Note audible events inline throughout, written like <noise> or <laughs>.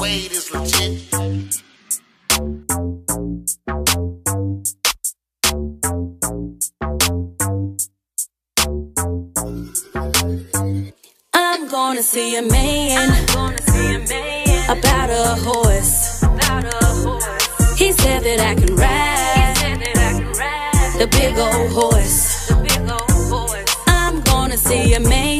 Wade is legit. I'm gonna see a man. About a horse. He said that I can ride. The big old horse. I'm gonna see a man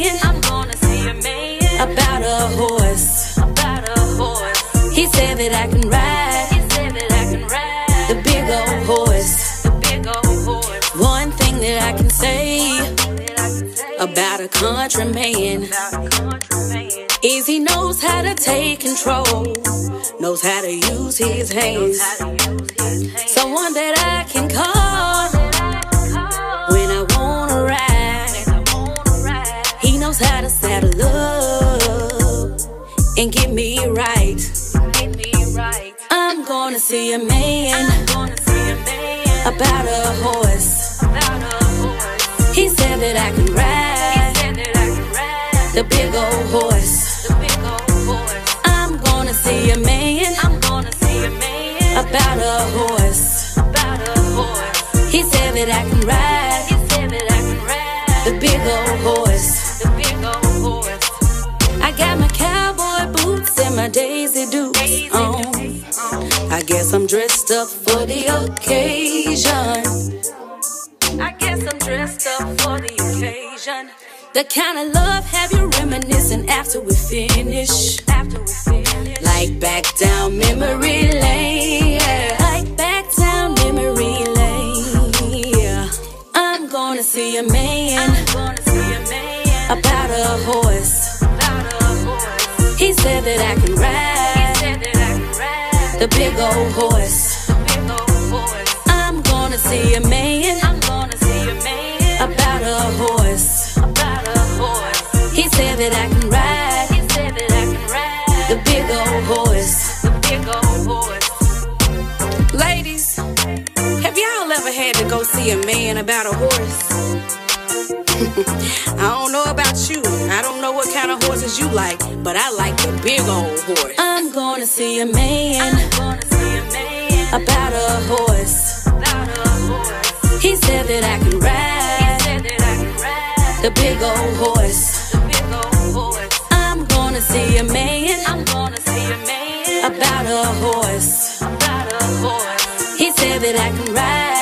about a country man he knows how to take control, knows how to use his hands. Someone that I can call when I wanna ride. He knows how to saddle up and get me right. I'm gonna see a man about a horse. He said that I can the big old horse. I'm gonna see a man about a horse. He said that I can ride the big old horse. I got my cowboy boots and my Daisy Dukes on. I guess I'm dressed up for the occasion. I guess I'm dressed up for the occasion. The kind of love have you reminiscing after we finish. After we finish. Like back down memory lane. yeah. Like back down memory lane. yeah. I'm gonna see a man about a horse. He said that I can ride the big old horse. The big old horse. Ladies, have y'all ever had to go see a man about a horse? <laughs> I don't know about you. I don't know what kind of horses you like, but I like the big old horse. I'm gonna see a man about a horse. He said that I can ride the big old horse. He said that I can ride